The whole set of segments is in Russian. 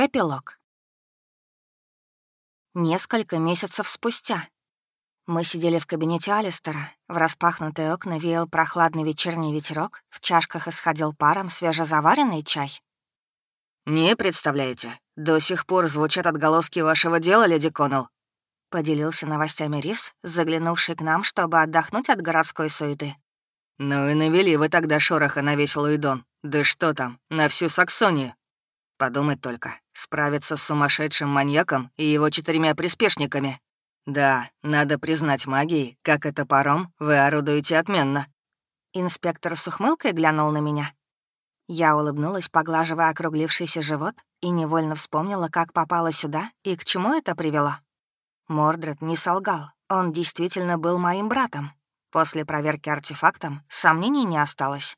Эпилог. Несколько месяцев спустя. Мы сидели в кабинете Алистера. В распахнутые окна веял прохладный вечерний ветерок, в чашках исходил паром свежезаваренный чай. «Не представляете, до сих пор звучат отголоски вашего дела, леди Коннелл», — поделился новостями Рис, заглянувший к нам, чтобы отдохнуть от городской суеты. «Ну и навели вы тогда шороха на весь Луидон. Да что там, на всю Саксонию. Подумать только, справиться с сумасшедшим маньяком и его четырьмя приспешниками. Да, надо признать магией, как это паром, вы орудуете отменно. Инспектор с ухмылкой глянул на меня. Я улыбнулась, поглаживая округлившийся живот, и невольно вспомнила, как попала сюда и к чему это привело. Мордред не солгал, он действительно был моим братом. После проверки артефактом сомнений не осталось.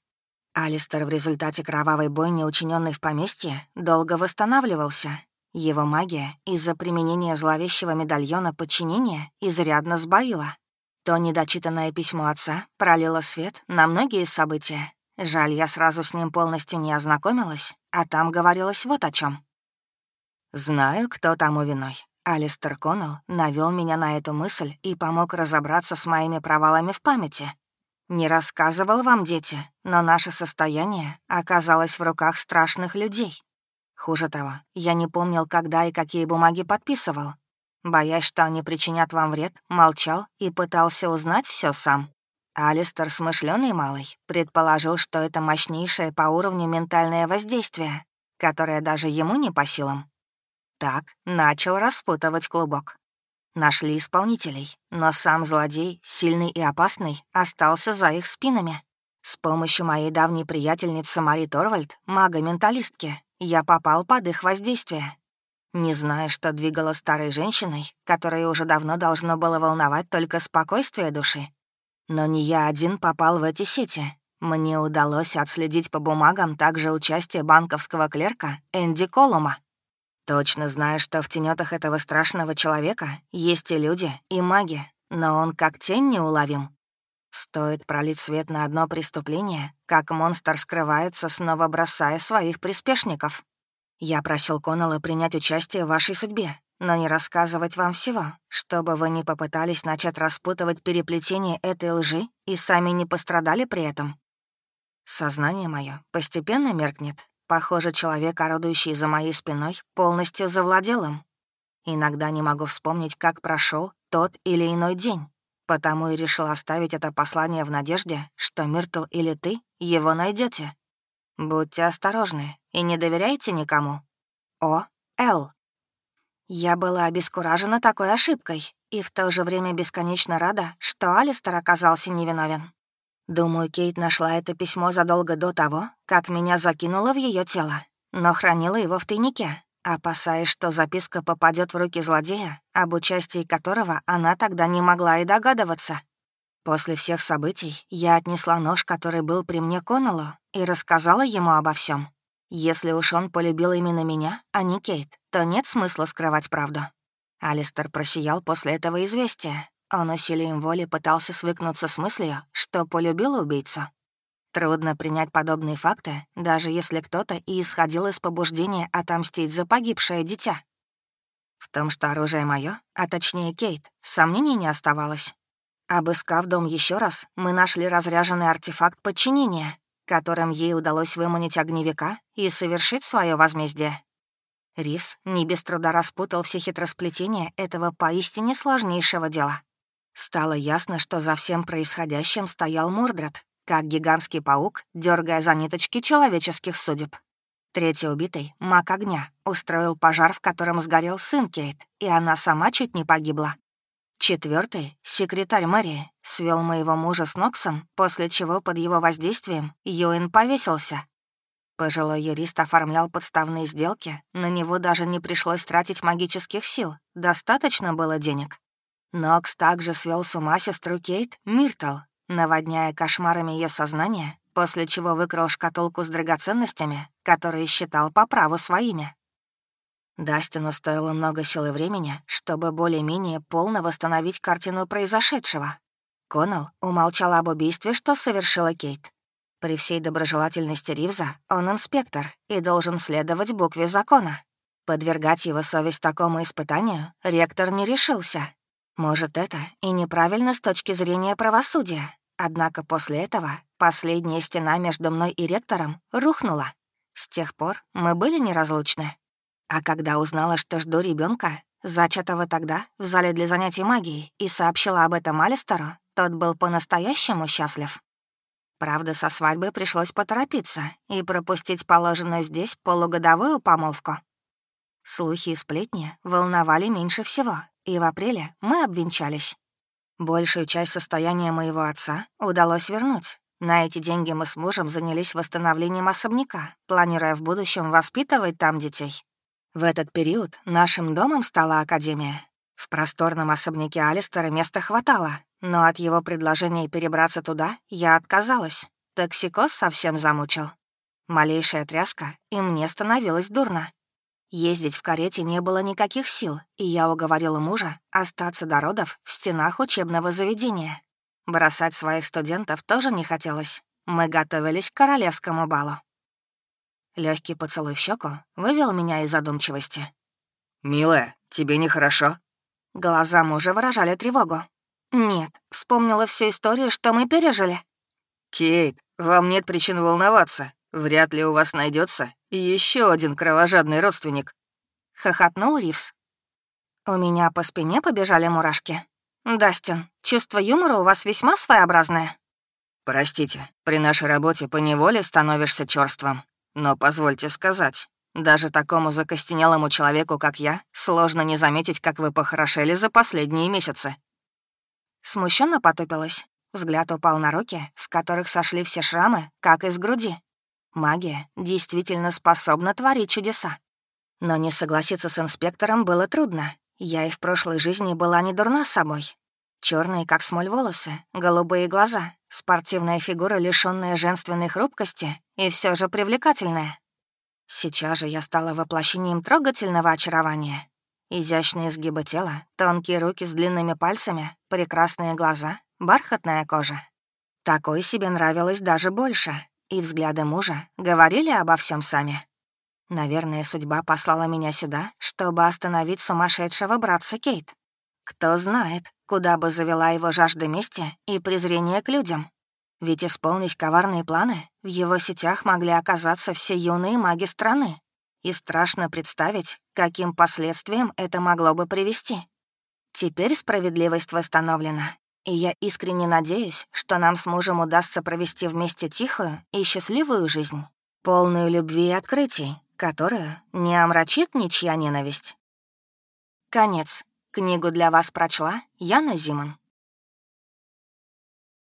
Алистер в результате кровавой бойни, учиненной в поместье, долго восстанавливался. Его магия из-за применения зловещего медальона подчинения изрядно сбоила. То недочитанное письмо отца пролило свет на многие события. Жаль, я сразу с ним полностью не ознакомилась, а там говорилось вот о чем. Знаю, кто тому виной. Алистер Коннелл навел меня на эту мысль и помог разобраться с моими провалами в памяти. Не рассказывал вам, дети, но наше состояние оказалось в руках страшных людей. Хуже того, я не помнил, когда и какие бумаги подписывал. Боясь, что они причинят вам вред, молчал и пытался узнать все сам. Алистер, смышленый малый, предположил, что это мощнейшее по уровню ментальное воздействие, которое даже ему не по силам. Так начал распутывать клубок. Нашли исполнителей, но сам злодей, сильный и опасный, остался за их спинами. С помощью моей давней приятельницы Мари Торвальд, мага-менталистки, я попал под их воздействие. Не зная, что двигало старой женщиной, которая уже давно должно было волновать только спокойствие души. Но не я один попал в эти сети. Мне удалось отследить по бумагам также участие банковского клерка Энди Колума. Точно знаю, что в тенетах этого страшного человека есть и люди, и маги, но он как тень неуловим. Стоит пролить свет на одно преступление, как монстр скрывается, снова бросая своих приспешников. Я просил Коннелла принять участие в вашей судьбе, но не рассказывать вам всего, чтобы вы не попытались начать распутывать переплетение этой лжи и сами не пострадали при этом. Сознание мое постепенно меркнет, Похоже, человек, орудующий за моей спиной, полностью завладел им. Иногда не могу вспомнить, как прошел тот или иной день, потому и решил оставить это послание в надежде, что Миртл или ты его найдете. Будьте осторожны и не доверяйте никому. О. Л. Я была обескуражена такой ошибкой и в то же время бесконечно рада, что Алистер оказался невиновен. Думаю, Кейт нашла это письмо задолго до того, как меня закинуло в ее тело, но хранила его в тайнике, опасаясь, что записка попадет в руки злодея, об участии которого она тогда не могла и догадываться. После всех событий я отнесла нож, который был при мне Коннеллу, и рассказала ему обо всем. Если уж он полюбил именно меня, а не Кейт, то нет смысла скрывать правду. Алистер просиял после этого известия, он усилием воли пытался свыкнуться с мыслью, что полюбил убийцу. Трудно принять подобные факты, даже если кто-то и исходил из побуждения отомстить за погибшее дитя. В том, что оружие мое, а точнее Кейт, сомнений не оставалось. Обыскав дом еще раз, мы нашли разряженный артефакт подчинения, которым ей удалось выманить огневика и совершить свое возмездие. Ривс не без труда распутал все хитросплетения этого поистине сложнейшего дела. Стало ясно, что за всем происходящим стоял Мордред, как гигантский паук, дергая за ниточки человеческих судеб. Третий убитый, маг огня, устроил пожар, в котором сгорел сын Кейт, и она сама чуть не погибла. Четвертый, секретарь мэрии, свел моего мужа с Ноксом, после чего под его воздействием Юэн повесился. Пожилой юрист оформлял подставные сделки, на него даже не пришлось тратить магических сил, достаточно было денег. Нокс также свел с ума сестру Кейт, Миртл, наводняя кошмарами ее сознание, после чего выкрал шкатулку с драгоценностями, которые считал по праву своими. Дастину стоило много сил и времени, чтобы более-менее полно восстановить картину произошедшего. Коннелл умолчал об убийстве, что совершила Кейт. При всей доброжелательности Ривза он инспектор и должен следовать букве закона. Подвергать его совесть такому испытанию ректор не решился. Может, это и неправильно с точки зрения правосудия. Однако после этого последняя стена между мной и ректором рухнула. С тех пор мы были неразлучны. А когда узнала, что жду ребенка, зачатого тогда в зале для занятий магией, и сообщила об этом Алистеру, тот был по-настоящему счастлив. Правда, со свадьбы пришлось поторопиться и пропустить положенную здесь полугодовую помолвку. Слухи и сплетни волновали меньше всего, и в апреле мы обвенчались. Большую часть состояния моего отца удалось вернуть. На эти деньги мы с мужем занялись восстановлением особняка, планируя в будущем воспитывать там детей. В этот период нашим домом стала академия. В просторном особняке Алистера места хватало, но от его предложения перебраться туда я отказалась. Токсикоз совсем замучил. Малейшая тряска, и мне становилось дурно. Ездить в карете не было никаких сил, и я уговорила мужа остаться до родов в стенах учебного заведения. Бросать своих студентов тоже не хотелось. Мы готовились к королевскому балу. Легкий поцелуй в щеку вывел меня из задумчивости. «Милая, тебе нехорошо?» Глаза мужа выражали тревогу. «Нет, вспомнила всю историю, что мы пережили». «Кейт, вам нет причин волноваться. Вряд ли у вас найдется еще один кровожадный родственник», — хохотнул Ривс. У меня по спине побежали мурашки. «Дастин, чувство юмора у вас весьма своеобразное». «Простите, при нашей работе поневоле становишься чёрством. Но позвольте сказать, даже такому закостенелому человеку, как я, сложно не заметить, как вы похорошели за последние месяцы». Смущенно потупилась. Взгляд упал на руки, с которых сошли все шрамы, как из груди. Магия действительно способна творить чудеса. Но не согласиться с инспектором было трудно. Я и в прошлой жизни была не дурна собой. Черные, как смоль, волосы, голубые глаза, спортивная фигура, лишённая женственной хрупкости и все же привлекательная. Сейчас же я стала воплощением трогательного очарования. Изящные изгибы тела, тонкие руки с длинными пальцами, прекрасные глаза, бархатная кожа. Такой себе нравилось даже больше, и взгляды мужа говорили обо всем сами. Наверное, судьба послала меня сюда, чтобы остановить сумасшедшего братца Кейт. Кто знает, куда бы завела его жажда мести и презрение к людям. Ведь исполнить коварные планы в его сетях могли оказаться все юные маги страны. И страшно представить, каким последствиям это могло бы привести. Теперь справедливость восстановлена, и я искренне надеюсь, что нам с мужем удастся провести вместе тихую и счастливую жизнь, полную любви и открытий, которую не омрачит ничья ненависть. Конец. Книгу для вас прочла Яна Зиман.